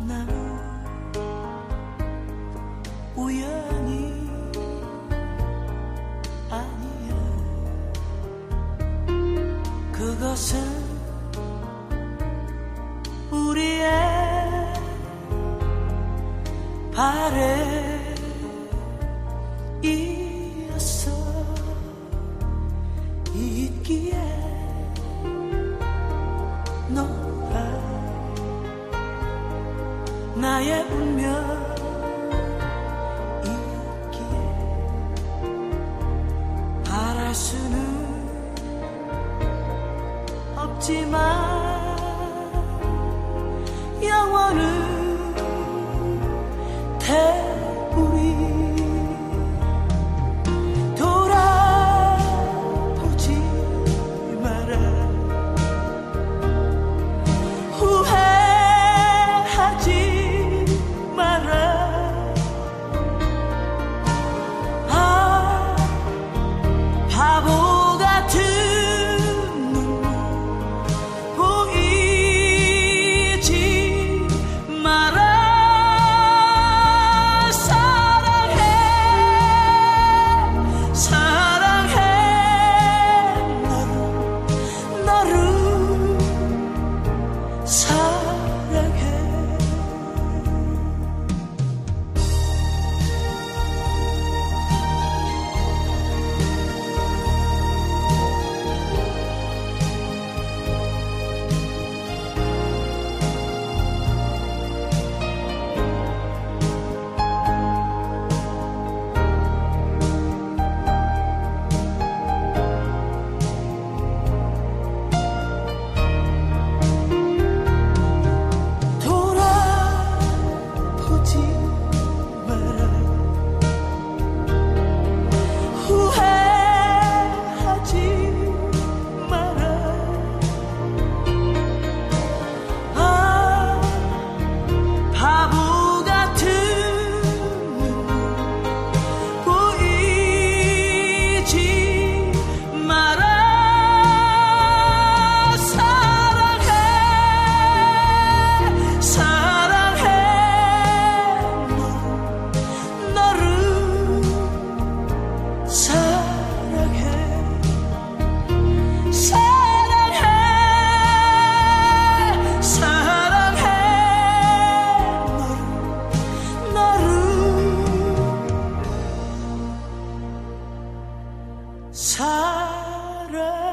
만나고 우연히 아니야. 그것은 우리의 바램이었어 있기에 나의 운명이 있길 바랄 수는 없지만 tired